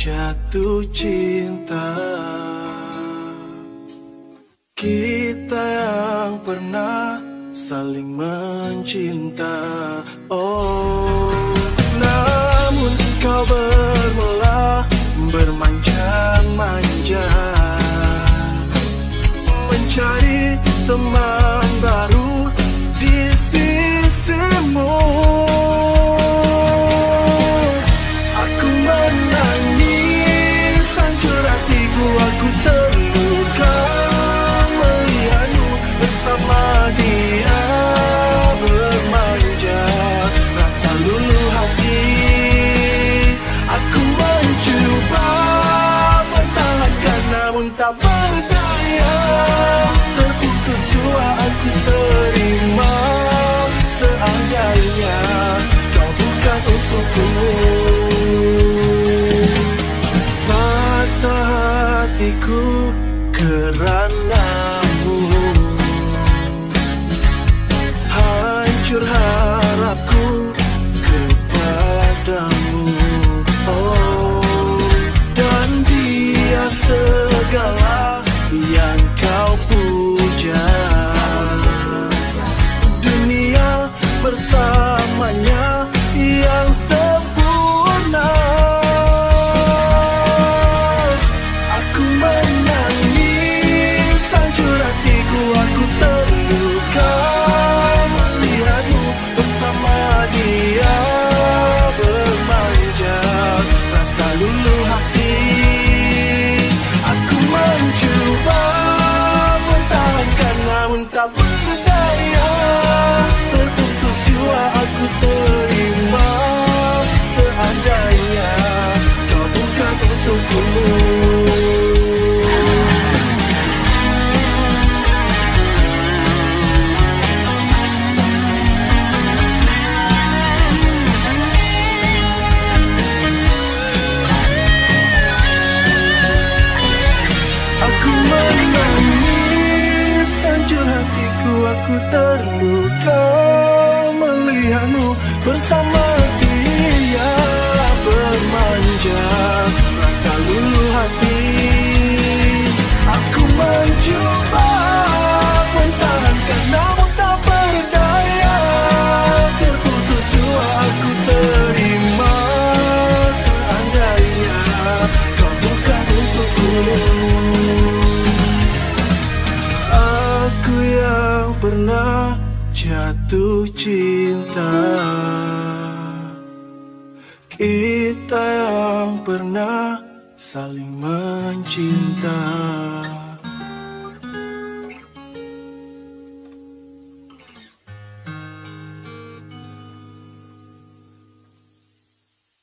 jatuh cinta. Kita yang pernah saling mencinta. Oh Namun kau bermula bermanja-manja namun tak berdaya. Terputus jua aku terima. Seandainya kau bukan untukku. Patah hatiku keranamu. Hancur harapku aku terluka Melihatmu bersama dia bermanja. Rasa luluh hati. Aku mencoba Bertahankan namun jatuh cinta. Kita yang pernah saling mencinta